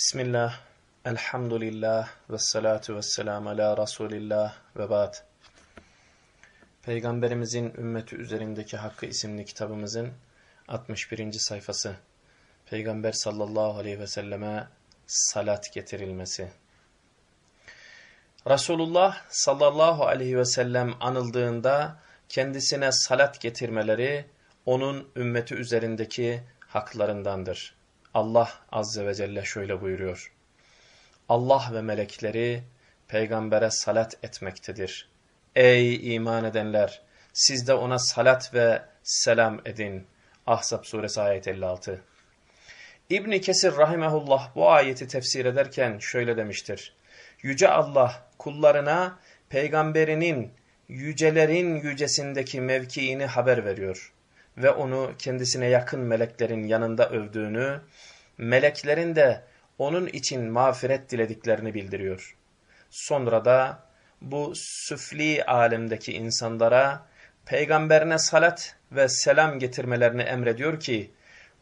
Bismillah, elhamdülillah ve salatu ve selamu ala Resulillah ve ba'd. Peygamberimizin ümmeti üzerindeki hakkı isimli kitabımızın 61. sayfası. Peygamber sallallahu aleyhi ve selleme salat getirilmesi. Resulullah sallallahu aleyhi ve sellem anıldığında kendisine salat getirmeleri onun ümmeti üzerindeki haklarındandır. Allah azze ve celle şöyle buyuruyor. Allah ve melekleri peygambere salat etmektedir. Ey iman edenler! Siz de ona salat ve selam edin. Ahzab suresi ayet 56. İbni Kesir rahimehullah bu ayeti tefsir ederken şöyle demiştir. Yüce Allah kullarına peygamberinin yücelerin yücesindeki mevkiini haber veriyor ve onu kendisine yakın meleklerin yanında övdüğünü, meleklerin de onun için mağfiret dilediklerini bildiriyor. Sonra da bu süfli alemdeki insanlara peygamberine salat ve selam getirmelerini emrediyor ki,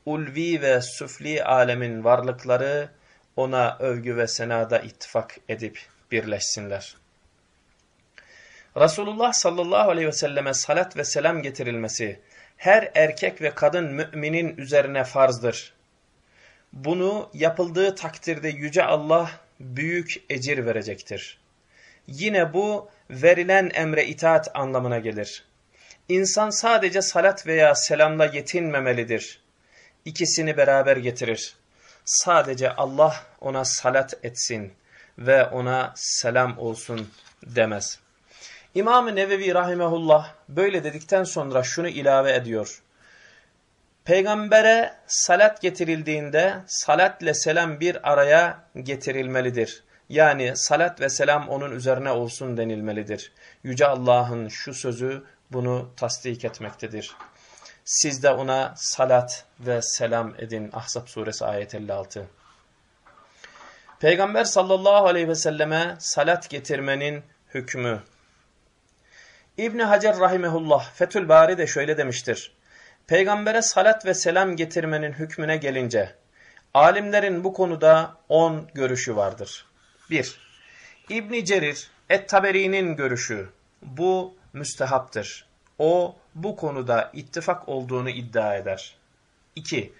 ulvi ve süfli alemin varlıkları ona övgü ve senada ittifak edip birleşsinler. Resulullah sallallahu aleyhi ve selleme salat ve selam getirilmesi her erkek ve kadın müminin üzerine farzdır. Bunu yapıldığı takdirde Yüce Allah büyük ecir verecektir. Yine bu verilen emre itaat anlamına gelir. İnsan sadece salat veya selamla yetinmemelidir. İkisini beraber getirir. Sadece Allah ona salat etsin ve ona selam olsun demez. İmam-ı Nevevi Rahimehullah böyle dedikten sonra şunu ilave ediyor. Peygambere salat getirildiğinde salatle selam bir araya getirilmelidir. Yani salat ve selam onun üzerine olsun denilmelidir. Yüce Allah'ın şu sözü bunu tasdik etmektedir. Siz de ona salat ve selam edin. Ahzab suresi ayet 56. Peygamber sallallahu aleyhi ve selleme salat getirmenin hükmü. İbni Hacer rahimehullah Fethül Bari de şöyle demiştir. Peygambere salat ve selam getirmenin hükmüne gelince alimlerin bu konuda on görüşü vardır. 1. İbni Cerir Et-Taberi'nin görüşü bu müstehaptır. O bu konuda ittifak olduğunu iddia eder. 2.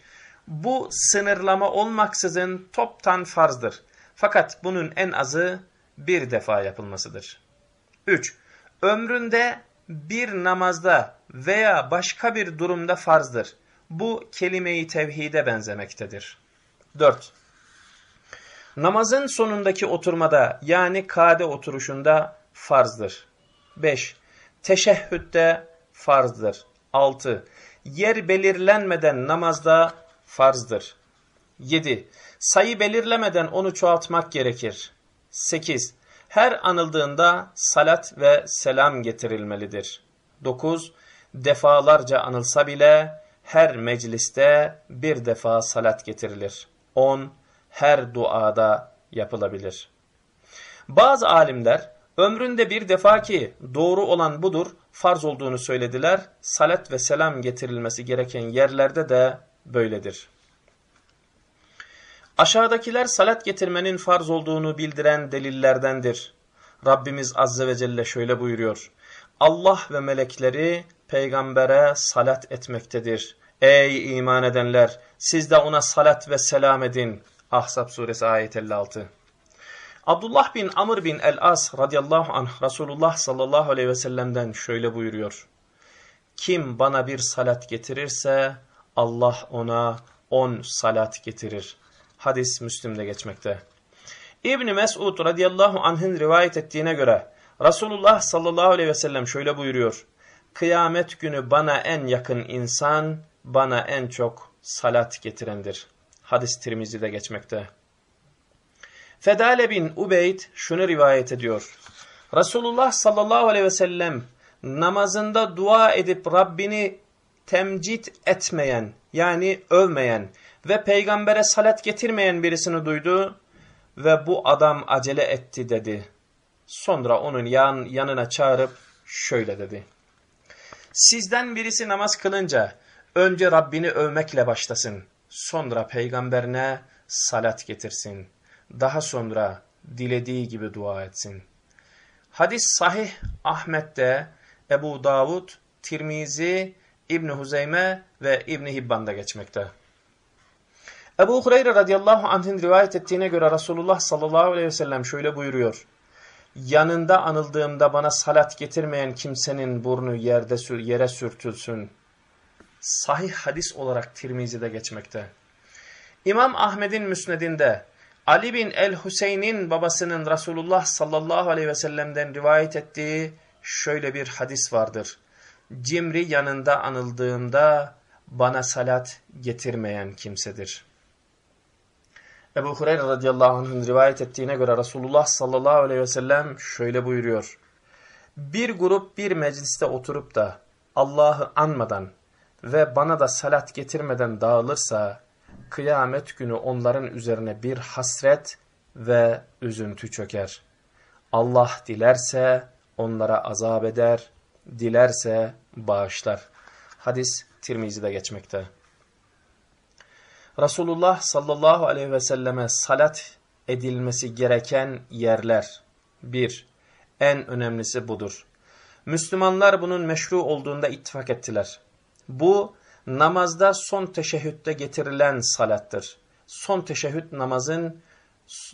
Bu sınırlama olmaksızın toptan farzdır. Fakat bunun en azı bir defa yapılmasıdır. 3. Ömründe bir namazda veya başka bir durumda farzdır. Bu kelime-i tevhide benzemektedir. 4. Namazın sonundaki oturmada yani kade oturuşunda farzdır. 5. Teşehhütte farzdır. 6. Yer belirlenmeden namazda farzdır. 7. Sayı belirlemeden onu çoğaltmak gerekir. 8. Her anıldığında salat ve selam getirilmelidir. 9. Defalarca anılsa bile her mecliste bir defa salat getirilir. 10. Her duada yapılabilir. Bazı alimler ömründe bir defa ki doğru olan budur farz olduğunu söylediler. Salat ve selam getirilmesi gereken yerlerde de böyledir. Aşağıdakiler salat getirmenin farz olduğunu bildiren delillerdendir. Rabbimiz Azze ve Celle şöyle buyuruyor. Allah ve melekleri peygambere salat etmektedir. Ey iman edenler siz de ona salat ve selam edin. Ahzab suresi ayet 56. Abdullah bin Amr bin el-As radıyallahu anh Resulullah sallallahu aleyhi ve sellem'den şöyle buyuruyor. Kim bana bir salat getirirse Allah ona on salat getirir. Hadis Müslim'de geçmekte. İbni Mesud radıyallahu anh'ın rivayet ettiğine göre Resulullah sallallahu aleyhi ve sellem şöyle buyuruyor. Kıyamet günü bana en yakın insan bana en çok salat getirendir. Hadis Tirmizi'de geçmekte. Fedale bin Ubeyd şunu rivayet ediyor. Resulullah sallallahu aleyhi ve sellem namazında dua edip Rabbini temcit etmeyen yani övmeyen ve peygambere salat getirmeyen birisini duydu ve bu adam acele etti dedi. Sonra onun yan, yanına çağırıp şöyle dedi. Sizden birisi namaz kılınca önce Rabbini övmekle başlasın. Sonra peygamberine salat getirsin. Daha sonra dilediği gibi dua etsin. Hadis sahih Ahmet'te, Ebu Davud, Tirmizi, İbni Huzeyme ve İbni Hibban'da geçmekte. Ebu Hureyre radıyallahu anh'ın rivayet ettiğine göre Resulullah sallallahu aleyhi ve sellem şöyle buyuruyor. Yanında anıldığımda bana salat getirmeyen kimsenin burnu yerde yere sürtülsün. Sahih hadis olarak Tirmizi'de geçmekte. İmam Ahmet'in müsnedinde Ali bin el-Hüseyin'in babasının Resulullah sallallahu aleyhi ve sellem'den rivayet ettiği şöyle bir hadis vardır. Cimri yanında anıldığında bana salat getirmeyen kimsedir. Ebu Hureyre radıyallahu anh'ın rivayet ettiğine göre Resulullah sallallahu aleyhi ve sellem şöyle buyuruyor. Bir grup bir mecliste oturup da Allah'ı anmadan ve bana da salat getirmeden dağılırsa kıyamet günü onların üzerine bir hasret ve üzüntü çöker. Allah dilerse onlara azap eder, dilerse bağışlar. Hadis Tirmizi'de geçmekte. Resulullah sallallahu aleyhi ve selleme salat edilmesi gereken yerler. Bir, en önemlisi budur. Müslümanlar bunun meşru olduğunda ittifak ettiler. Bu namazda son teşehhütte getirilen salattır. Son teşehhüt namazın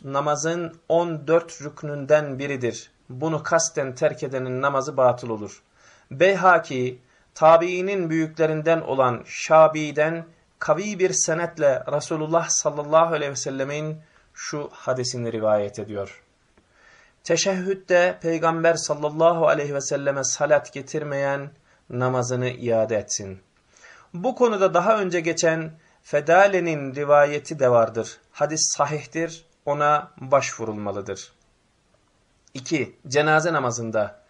namazın 14 rüknünden biridir. Bunu kasten terk edenin namazı batıl olur. Beyhaki, tabiinin büyüklerinden olan Şabi'den kavi bir senetle Resulullah sallallahu aleyhi ve sellemin şu hadisini rivayet ediyor. Teşehhütte Peygamber sallallahu aleyhi ve selleme salat getirmeyen namazını iade etsin. Bu konuda daha önce geçen Fedale'nin rivayeti de vardır. Hadis sahihtir, ona başvurulmalıdır. 2. Cenaze namazında.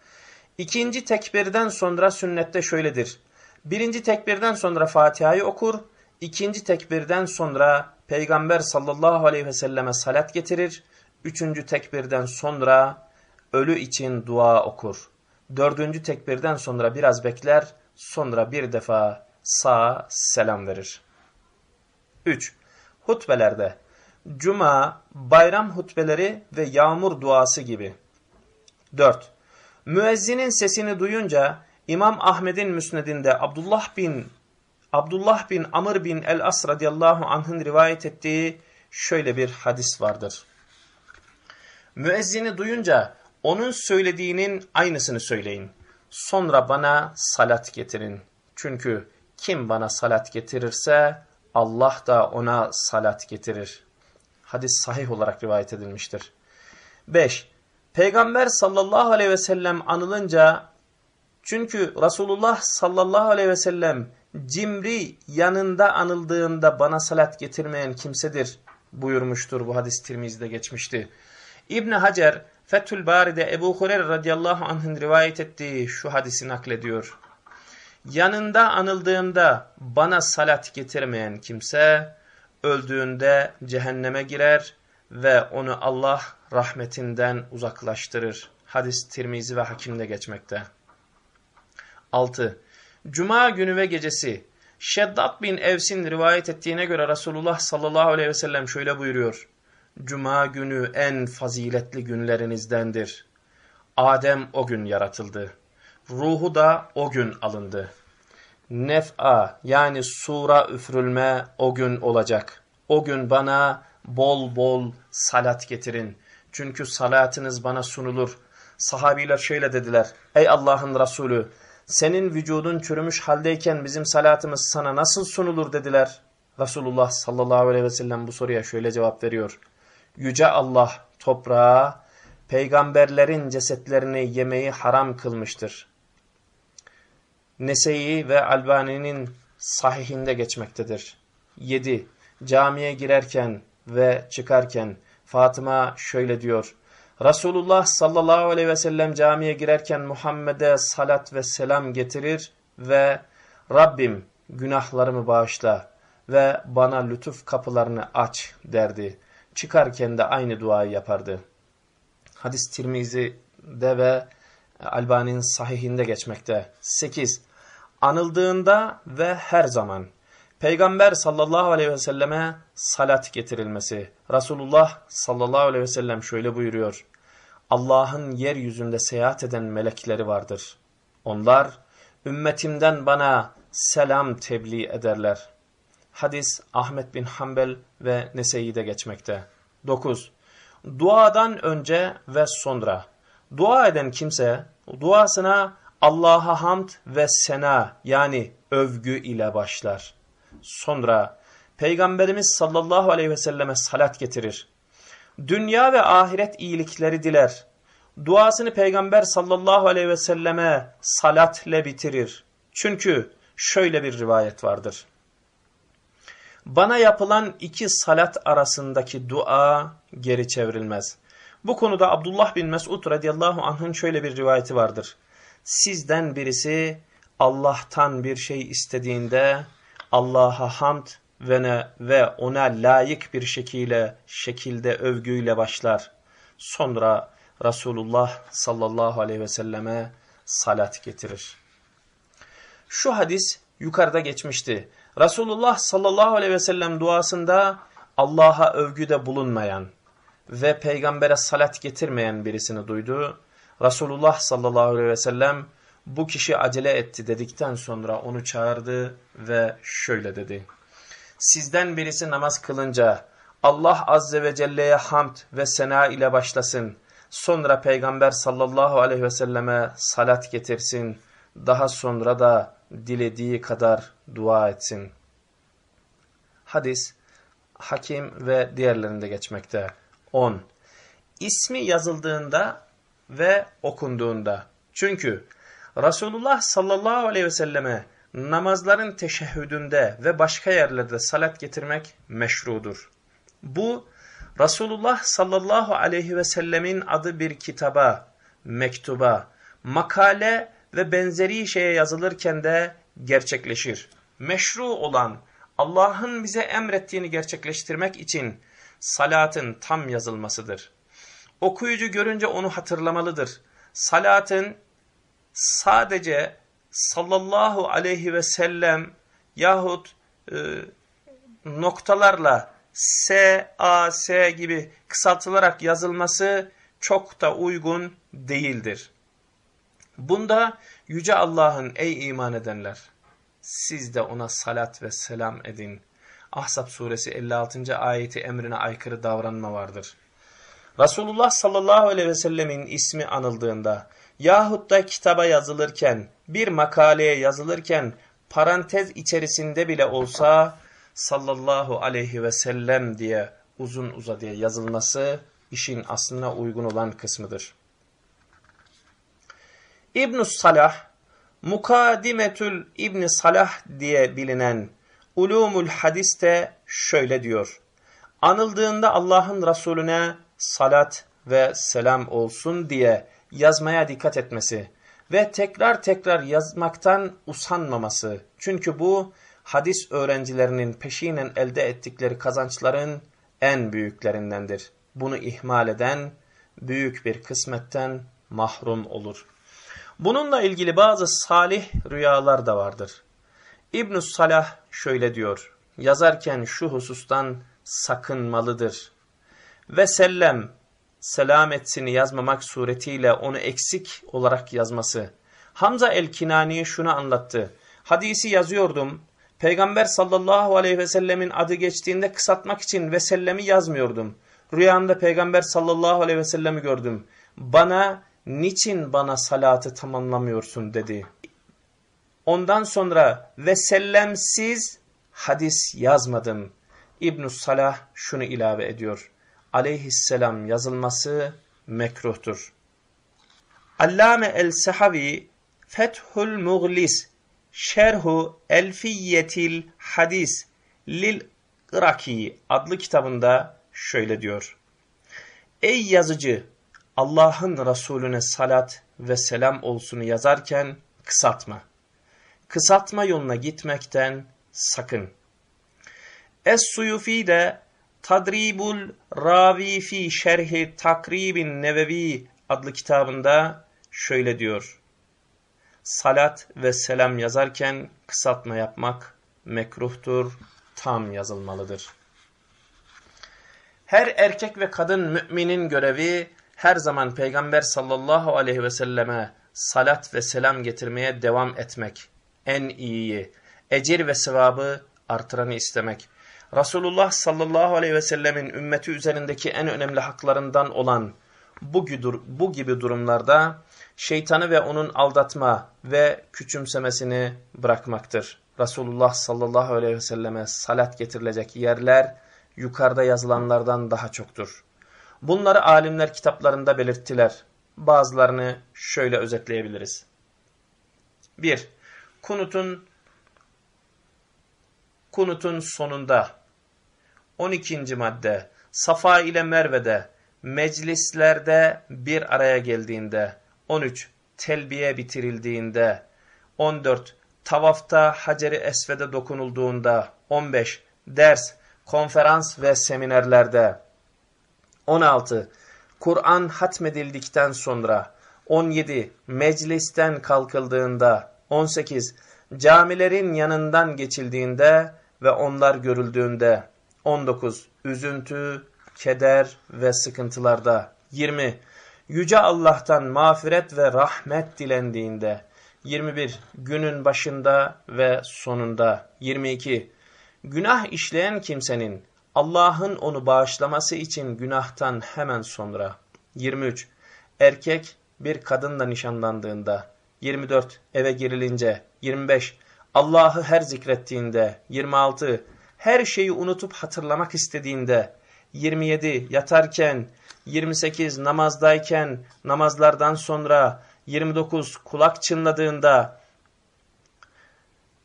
İkinci tekbirden sonra sünnette şöyledir. Birinci tekbirden sonra Fatiha'yı okur, ikinci tekbirden sonra Peygamber sallallahu aleyhi ve selleme salat getirir, üçüncü tekbirden sonra ölü için dua okur. Dördüncü tekbirden sonra biraz bekler, sonra bir defa sağa selam verir. 3. Hutbelerde Cuma, bayram hutbeleri ve yağmur duası gibi. 4. Müezzinin sesini duyunca İmam Ahmed'in müsnedinde Abdullah bin Abdullah bin Amr bin el-As radıyallahu anh'ın rivayet ettiği şöyle bir hadis vardır. Müezzini duyunca onun söylediğinin aynısını söyleyin. Sonra bana salat getirin. Çünkü kim bana salat getirirse Allah da ona salat getirir. Hadis sahih olarak rivayet edilmiştir. 5. Peygamber sallallahu aleyhi ve sellem anılınca çünkü Resulullah sallallahu aleyhi ve sellem cimri yanında anıldığında bana salat getirmeyen kimsedir buyurmuştur. Bu hadis Tirmizi'de geçmişti. İbn Hacer Fethül Bari'de Ebu Hureyre radıyallahu anh'ın rivayet ettiği şu hadisi naklediyor. Yanında anıldığında bana salat getirmeyen kimse öldüğünde cehenneme girer ve onu Allah rahmetinden uzaklaştırır. Hadis Tirmizi ve Hakim'de geçmekte. 6. Cuma günü ve gecesi Şeddat bin Evs'in rivayet ettiğine göre Resulullah sallallahu aleyhi ve sellem şöyle buyuruyor. Cuma günü en faziletli günlerinizdendir. Adem o gün yaratıldı. Ruhu da o gün alındı. Nef'a yani sura üfrülme o gün olacak. O gün bana bol bol salat getirin. Çünkü salatınız bana sunulur. Sahabiler şöyle dediler. Ey Allah'ın Resulü senin vücudun çürümüş haldeyken bizim salatımız sana nasıl sunulur dediler. Resulullah sallallahu aleyhi ve sellem bu soruya şöyle cevap veriyor. Yüce Allah toprağa peygamberlerin cesetlerini yemeyi haram kılmıştır. Nese'yi ve Albani'nin sahihinde geçmektedir. 7. Camiye girerken ve çıkarken Fatıma şöyle diyor. Resulullah sallallahu aleyhi ve sellem camiye girerken Muhammed'e salat ve selam getirir ve Rabbim günahlarımı bağışla ve bana lütuf kapılarını aç derdi. Çıkarken de aynı duayı yapardı. Hadis Tirmizi'de ve Albani'nin sahihinde geçmekte. 8. Anıldığında ve her zaman Peygamber sallallahu aleyhi ve selleme salat getirilmesi. Resulullah sallallahu aleyhi ve sellem şöyle buyuruyor. Allah'ın yeryüzünde seyahat eden melekleri vardır. Onlar ümmetimden bana selam tebliğ ederler. Hadis Ahmet bin Hanbel ve Nese'yi de geçmekte. 9. Duadan önce ve sonra. Dua eden kimse duasına Allah'a hamd ve sena yani övgü ile başlar. Sonra Peygamberimiz sallallahu aleyhi ve selleme salat getirir. Dünya ve ahiret iyilikleri diler. Duasını Peygamber sallallahu aleyhi ve selleme salatle bitirir. Çünkü şöyle bir rivayet vardır. Bana yapılan iki salat arasındaki dua geri çevrilmez. Bu konuda Abdullah bin Mesud radıyallahu anh'ın şöyle bir rivayeti vardır. Sizden birisi Allah'tan bir şey istediğinde Allah'a hamd ve, ne, ve ona layık bir şekilde, şekilde övgüyle başlar. Sonra Resulullah sallallahu aleyhi ve selleme salat getirir. Şu hadis yukarıda geçmişti. Resulullah sallallahu aleyhi ve sellem duasında Allah'a övgüde bulunmayan ve peygambere salat getirmeyen birisini duydu. Resulullah sallallahu aleyhi ve sellem bu kişi acele etti dedikten sonra onu çağırdı ve şöyle dedi. Sizden birisi namaz kılınca Allah azze ve celle'ye hamd ve sena ile başlasın. Sonra peygamber sallallahu aleyhi ve selleme salat getirsin. Daha sonra da dilediği kadar dua etsin. Hadis Hakim ve diğerlerinde geçmekte. 10. İsmi yazıldığında ve okunduğunda. Çünkü Resulullah sallallahu aleyhi ve selleme namazların teşehhüdünde ve başka yerlerde salat getirmek meşrudur. Bu Resulullah sallallahu aleyhi ve sellemin adı bir kitaba, mektuba, makale ve benzeri şeye yazılırken de gerçekleşir. Meşru olan Allah'ın bize emrettiğini gerçekleştirmek için salatın tam yazılmasıdır. Okuyucu görünce onu hatırlamalıdır. Salatın sadece sallallahu aleyhi ve sellem yahut e, noktalarla S, A, S gibi kısaltılarak yazılması çok da uygun değildir. Bunda Yüce Allah'ın ey iman edenler siz de ona salat ve selam edin. Ahzab suresi 56. ayeti emrine aykırı davranma vardır. Resulullah sallallahu aleyhi ve sellemin ismi anıldığında yahut da kitaba yazılırken, bir makaleye yazılırken parantez içerisinde bile olsa sallallahu aleyhi ve sellem diye uzun uzadıya yazılması işin aslına uygun olan kısmıdır. ibn Salah, Mukadimetül ibn Salah diye bilinen Ulumul Hadis'te şöyle diyor. Anıldığında Allah'ın Resulüne salat ve selam olsun diye yazmaya dikkat etmesi ve tekrar tekrar yazmaktan usanmaması. Çünkü bu hadis öğrencilerinin peşinen elde ettikleri kazançların en büyüklerindendir. Bunu ihmal eden büyük bir kısmetten mahrum olur. Bununla ilgili bazı salih rüyalar da vardır. ibn Salah şöyle diyor, yazarken şu husustan sakınmalıdır. Ve sellem selametsini yazmamak suretiyle onu eksik olarak yazması. Hamza el-Kinani şunu anlattı. Hadisi yazıyordum. Peygamber sallallahu aleyhi ve sellemin adı geçtiğinde kısaltmak için ve sellemi yazmıyordum. Rüyamda peygamber sallallahu aleyhi ve sellemi gördüm. Bana niçin bana salatı tamamlamıyorsun dedi. Ondan sonra ve sellemsiz hadis yazmadım. ibn Salah şunu ilave ediyor aleyhisselam yazılması mekruhtur. Allame el-Sehavi Fethul Mughlis Şerhu Elfiyetil Hadis Lil Iraki adlı kitabında şöyle diyor. Ey yazıcı Allah'ın Resulüne salat ve selam olsunu yazarken kısaltma. Kısaltma yoluna gitmekten sakın. Es-Suyufi de Tadribul Ravi fi Şerhi Takribin Nevevi adlı kitabında şöyle diyor. Salat ve selam yazarken kısaltma yapmak mekruhtur, tam yazılmalıdır. Her erkek ve kadın müminin görevi her zaman Peygamber sallallahu aleyhi ve selleme salat ve selam getirmeye devam etmek. En iyiyi, ecir ve sevabı artıranı istemek. Resulullah sallallahu aleyhi ve sellemin ümmeti üzerindeki en önemli haklarından olan bu, gibi durumlarda şeytanı ve onun aldatma ve küçümsemesini bırakmaktır. Resulullah sallallahu aleyhi ve selleme salat getirilecek yerler yukarıda yazılanlardan daha çoktur. Bunları alimler kitaplarında belirttiler. Bazılarını şöyle özetleyebiliriz. 1. Kunutun Kunutun sonunda 12. madde Safa ile Merve'de meclislerde bir araya geldiğinde 13. Telbiye bitirildiğinde 14. Tavafta Hacer-i Esved'e dokunulduğunda 15. Ders, konferans ve seminerlerde 16. Kur'an hatmedildikten sonra 17. Meclisten kalkıldığında 18. Camilerin yanından geçildiğinde ve onlar görüldüğünde 19. Üzüntü, keder ve sıkıntılarda 20. Yüce Allah'tan mağfiret ve rahmet dilendiğinde 21. Günün başında ve sonunda 22. Günah işleyen kimsenin Allah'ın onu bağışlaması için günahtan hemen sonra 23. Erkek bir kadınla nişanlandığında 24. Eve girilince 25. Allah'ı her zikrettiğinde 26. Her şeyi unutup hatırlamak istediğinde 27. Yatarken 28. Namazdayken namazlardan sonra 29. Kulak çınladığında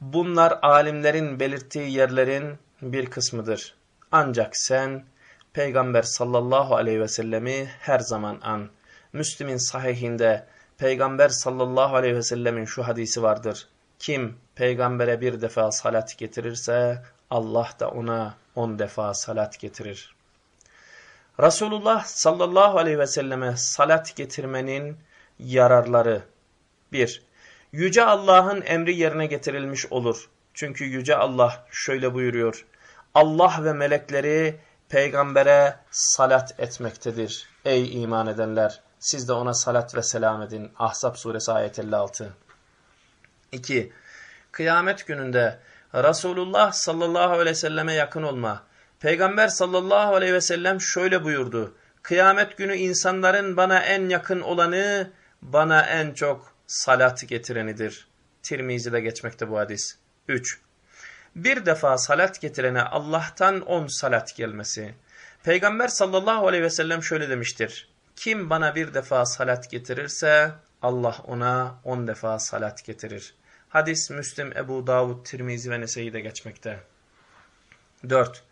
bunlar alimlerin belirttiği yerlerin bir kısmıdır. Ancak sen Peygamber sallallahu aleyhi ve sellemi her zaman an. Müslim'in sahihinde Peygamber sallallahu aleyhi ve sellemin şu hadisi vardır. Kim peygambere bir defa salat getirirse Allah da ona on defa salat getirir. Resulullah sallallahu aleyhi ve selleme salat getirmenin yararları 1. Yüce Allah'ın emri yerine getirilmiş olur. Çünkü Yüce Allah şöyle buyuruyor. Allah ve melekleri peygambere salat etmektedir. Ey iman edenler! Siz de ona salat ve selam edin. Ahzab suresi ayet 56. 2. Kıyamet gününde Resulullah sallallahu aleyhi ve selleme yakın olma. Peygamber sallallahu aleyhi ve sellem şöyle buyurdu. Kıyamet günü insanların bana en yakın olanı, bana en çok salat getirenidir. Tirmizi'de geçmekte bu hadis. 3. Bir defa salat getirene Allah'tan on salat gelmesi. Peygamber sallallahu aleyhi ve sellem şöyle demiştir. Kim bana bir defa salat getirirse Allah ona on defa salat getirir. Hadis Müslim, Ebu Davud, Tirmizi ve Nese'yi geçmekte. 4.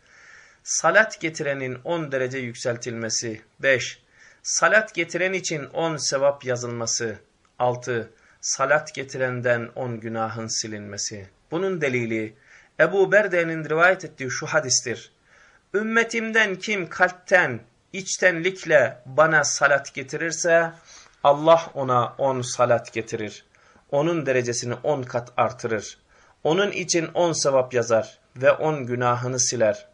Salat getirenin 10 derece yükseltilmesi. 5. Salat getiren için 10 sevap yazılması. 6. Salat getirenden 10 günahın silinmesi. Bunun delili Ebu Berde'nin rivayet ettiği şu hadistir. Ümmetimden kim kalpten, içtenlikle bana salat getirirse Allah ona on salat getirir. Onun derecesini on kat artırır. Onun için on sevap yazar ve on günahını siler.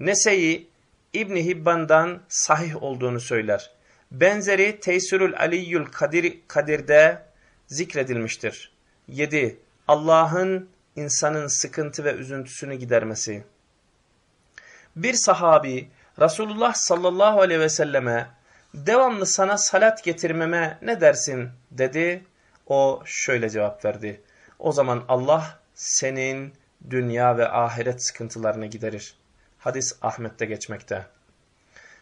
Nese'yi İbni Hibban'dan sahih olduğunu söyler. Benzeri Teysürül Aliyyül Kadir, Kadir'de zikredilmiştir. 7. Allah'ın insanın sıkıntı ve üzüntüsünü gidermesi. Bir sahabi Resulullah sallallahu aleyhi ve selleme devamlı sana salat getirmeme ne dersin dedi. O şöyle cevap verdi. O zaman Allah senin dünya ve ahiret sıkıntılarını giderir. Hadis Ahmet'te geçmekte.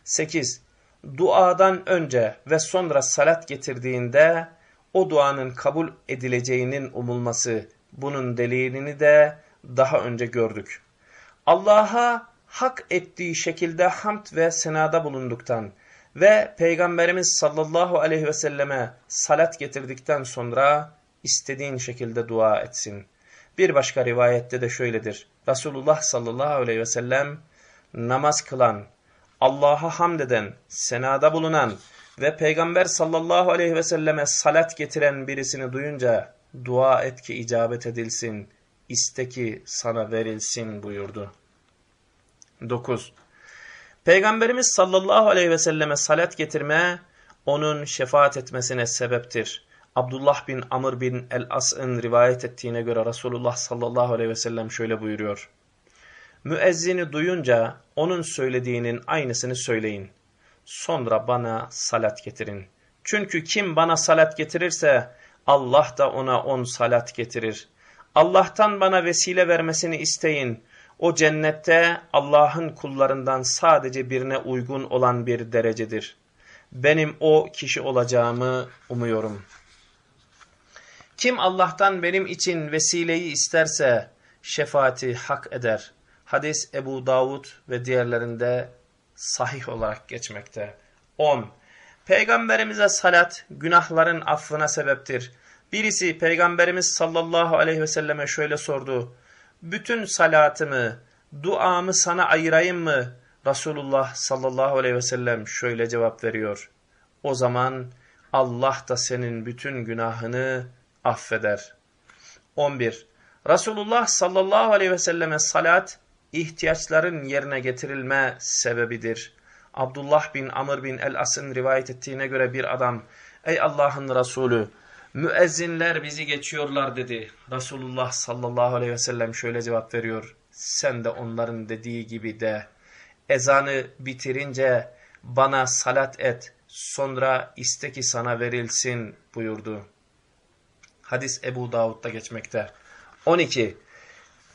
8. Duadan önce ve sonra salat getirdiğinde o duanın kabul edileceğinin umulması bunun delilini de daha önce gördük. Allah'a hak ettiği şekilde hamd ve senada bulunduktan ve Peygamberimiz sallallahu aleyhi ve selleme salat getirdikten sonra istediğin şekilde dua etsin. Bir başka rivayette de şöyledir. Resulullah sallallahu aleyhi ve sellem namaz kılan, Allah'a hamd eden, senada bulunan ve Peygamber sallallahu aleyhi ve selleme salat getiren birisini duyunca dua et ki icabet edilsin. iste ki sana verilsin buyurdu. 9. Peygamberimiz sallallahu aleyhi ve selleme salat getirme, onun şefaat etmesine sebeptir. Abdullah bin Amr bin el-As'ın rivayet ettiğine göre Resulullah sallallahu aleyhi ve sellem şöyle buyuruyor. Müezzini duyunca onun söylediğinin aynısını söyleyin. Sonra bana salat getirin. Çünkü kim bana salat getirirse Allah da ona on salat getirir. Allah'tan bana vesile vermesini isteyin. O cennette Allah'ın kullarından sadece birine uygun olan bir derecedir. Benim o kişi olacağımı umuyorum. Kim Allah'tan benim için vesileyi isterse şefaati hak eder. Hadis Ebu Davud ve diğerlerinde sahih olarak geçmekte. 10. Peygamberimize salat günahların affına sebeptir. Birisi Peygamberimiz sallallahu aleyhi ve selleme şöyle sordu. Bütün salatımı, duamı sana ayırayım mı? Resulullah sallallahu aleyhi ve sellem şöyle cevap veriyor. O zaman Allah da senin bütün günahını affeder. 11. Resulullah sallallahu aleyhi ve selleme salat ihtiyaçların yerine getirilme sebebidir. Abdullah bin Amr bin el-As'ın rivayet ettiğine göre bir adam, ey Allah'ın Resulü, müezzinler bizi geçiyorlar dedi. Resulullah sallallahu aleyhi ve sellem şöyle cevap veriyor, sen de onların dediği gibi de, ezanı bitirince bana salat et, sonra iste ki sana verilsin buyurdu. Hadis Ebu Davud'da geçmekte. 12.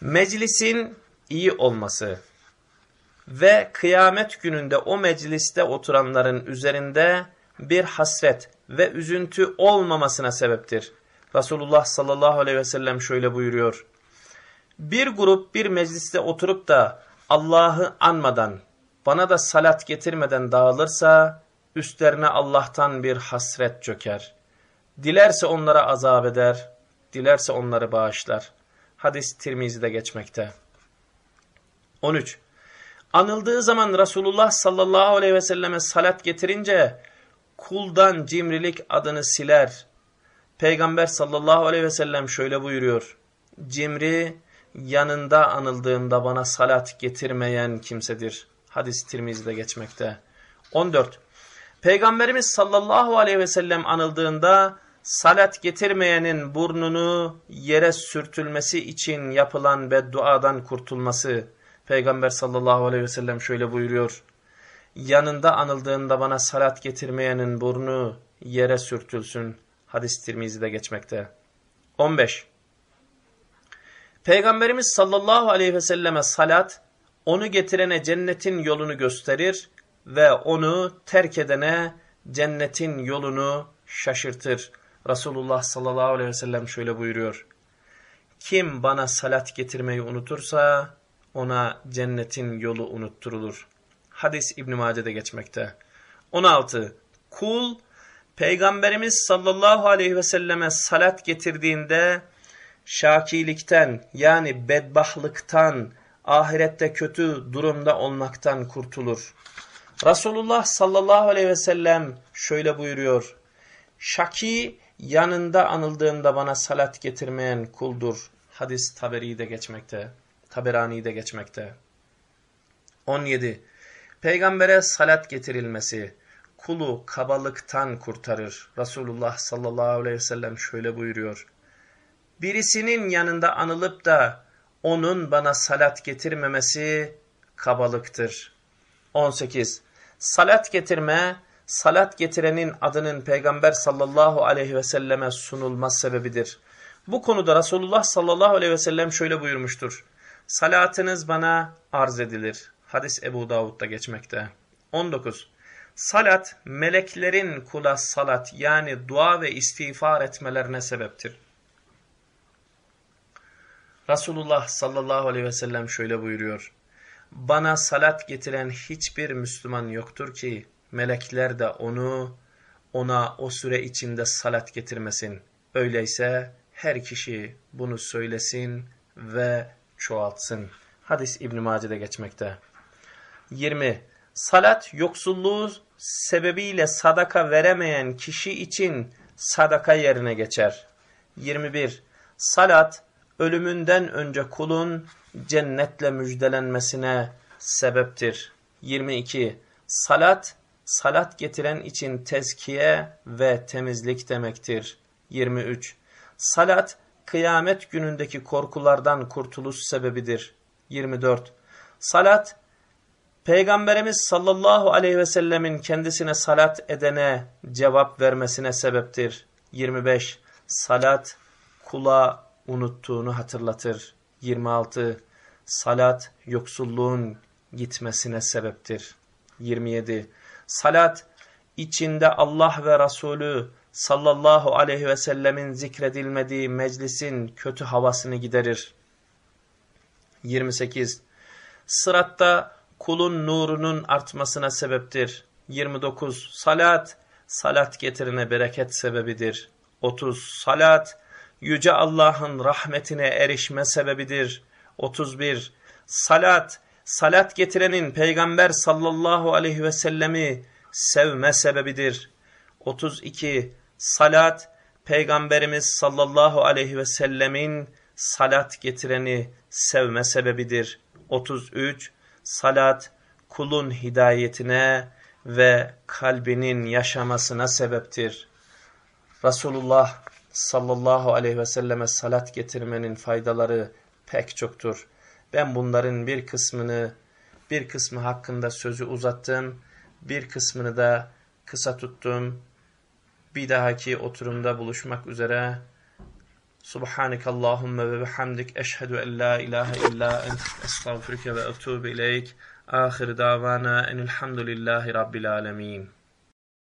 Meclisin iyi olması ve kıyamet gününde o mecliste oturanların üzerinde bir hasret ve üzüntü olmamasına sebeptir. Resulullah sallallahu aleyhi ve sellem şöyle buyuruyor. Bir grup bir mecliste oturup da Allah'ı anmadan, bana da salat getirmeden dağılırsa, üstlerine Allah'tan bir hasret çöker. Dilerse onlara azap eder, dilerse onları bağışlar. Hadis Tirmizi'de geçmekte. 13. Anıldığı zaman Resulullah sallallahu aleyhi ve selleme salat getirince kuldan cimrilik adını siler. Peygamber sallallahu aleyhi ve sellem şöyle buyuruyor. Cimri yanında anıldığında bana salat getirmeyen kimsedir. Hadis Tirmizi'de geçmekte. 14. Peygamberimiz sallallahu aleyhi ve sellem anıldığında salat getirmeyenin burnunu yere sürtülmesi için yapılan bedduadan kurtulması. Peygamber sallallahu aleyhi ve sellem şöyle buyuruyor. Yanında anıldığında bana salat getirmeyenin burnu yere sürtülsün. Hadis Tirmizi'de geçmekte. 15. Peygamberimiz sallallahu aleyhi ve selleme salat, onu getirene cennetin yolunu gösterir ve onu terk edene cennetin yolunu şaşırtır. Resulullah sallallahu aleyhi ve sellem şöyle buyuruyor. Kim bana salat getirmeyi unutursa ona cennetin yolu unutturulur. Hadis İbn-i Mace'de geçmekte. 16. Kul, Peygamberimiz sallallahu aleyhi ve selleme salat getirdiğinde şakilikten yani bedbahlıktan, ahirette kötü durumda olmaktan kurtulur. Resulullah sallallahu aleyhi ve sellem şöyle buyuruyor. Şaki yanında anıldığımda bana salat getirmeyen kuldur. Hadis Taberi'de geçmekte. Taberani'de geçmekte. 17. Peygambere salat getirilmesi kulu kabalıktan kurtarır. Resulullah sallallahu aleyhi ve sellem şöyle buyuruyor. Birisinin yanında anılıp da onun bana salat getirmemesi kabalıktır. 18. Salat getirme, salat getirenin adının Peygamber sallallahu aleyhi ve selleme sunulma sebebidir. Bu konuda Resulullah sallallahu aleyhi ve sellem şöyle buyurmuştur. Salatınız bana arz edilir. Hadis Ebu Davud'da geçmekte. 19. Salat, meleklerin kula salat yani dua ve istiğfar etmelerine sebeptir. Resulullah sallallahu aleyhi ve sellem şöyle buyuruyor. Bana salat getiren hiçbir Müslüman yoktur ki melekler de onu ona o süre içinde salat getirmesin. Öyleyse her kişi bunu söylesin ve çoğaltsın. Hadis İbn-i Mace'de geçmekte. 20. Salat yoksulluğu sebebiyle sadaka veremeyen kişi için sadaka yerine geçer. 21. Salat ölümünden önce kulun cennetle müjdelenmesine sebeptir. 22. Salat, salat getiren için tezkiye ve temizlik demektir. 23. Salat, kıyamet günündeki korkulardan kurtuluş sebebidir. 24. Salat, Peygamberimiz sallallahu aleyhi ve sellemin kendisine salat edene cevap vermesine sebeptir. 25. Salat, kula unuttuğunu hatırlatır. 26. Salat, yoksulluğun gitmesine sebeptir. 27. Salat, içinde Allah ve Resulü sallallahu aleyhi ve sellemin zikredilmediği meclisin kötü havasını giderir. 28. Sıratta kulun nurunun artmasına sebeptir. 29. Salat, salat getirine bereket sebebidir. 30. Salat, Yüce Allah'ın rahmetine erişme sebebidir. 31. Salat, salat getirenin Peygamber sallallahu aleyhi ve sellemi sevme sebebidir. 32. Salat, Peygamberimiz sallallahu aleyhi ve sellemin salat getireni sevme sebebidir. 33. Salat, kulun hidayetine ve kalbinin yaşamasına sebeptir. Resulullah sallallahu aleyhi ve selleme salat getirmenin faydaları pek çoktur. Ben bunların bir kısmını, bir kısmı hakkında sözü uzattım, bir kısmını da kısa tuttum. Bir dahaki oturumda buluşmak üzere. Subhaneke Allahümme ve bihamdik eşhedü en la ilahe illa ent estağfirüke ve etubu ileyk. Ahir davana enilhamdülillahi rabbil alemin.